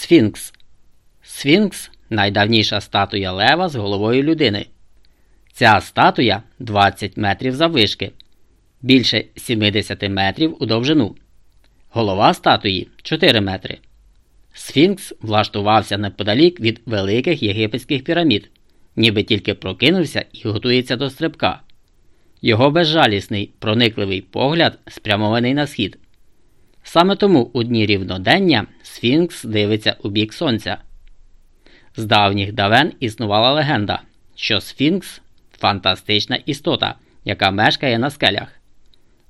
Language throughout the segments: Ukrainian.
Сфінкс. Сфінкс найдавніша статуя лева з головою людини. Ця статуя 20 метрів заввишки, більше 70 метрів у довжину. Голова статуї 4 метри. Сфінкс влаштувався неподалік від великих єгипетських пірамід, ніби тільки прокинувся і готується до стрибка. Його безжалісний, проникливий погляд спрямований на схід. Саме тому у дні рівнодення Сфінкс дивиться у бік сонця. З давніх давен існувала легенда, що Сфінкс фантастична істота, яка мешкає на скелях.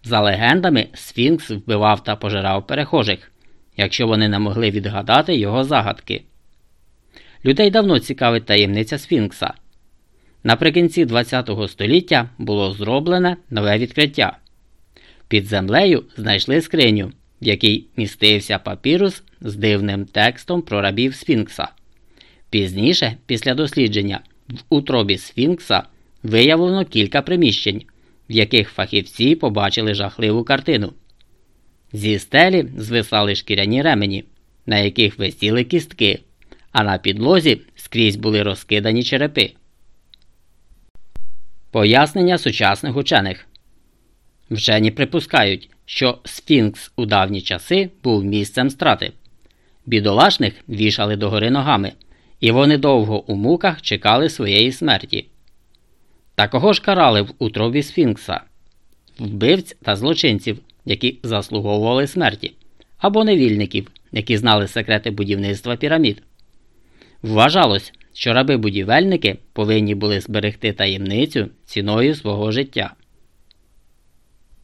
За легендами, Сфінкс вбивав та пожирав перехожих, якщо вони не могли відгадати його загадки. Людей давно цікавить таємниця Сфінкса. Наприкінці ХХ століття було зроблене нове відкриття. Під землею знайшли скриню, в якій містився папірус з дивним текстом про рабів Сфінкса. Пізніше, після дослідження, в утробі Сфінкса виявлено кілька приміщень, в яких фахівці побачили жахливу картину. Зі стелі звисали шкіряні ремені, на яких висіли кістки, а на підлозі скрізь були розкидані черепи. Пояснення сучасних учених Вчені припускають, що Сфінкс у давні часи був місцем страти. Бідолашних вішали догори ногами, і вони довго у муках чекали своєї смерті. Та кого ж карали в утробі Сфінкса? Вбивць та злочинців, які заслуговували смерті, або невільників, які знали секрети будівництва пірамід. Вважалось, що раби-будівельники повинні були зберегти таємницю ціною свого життя.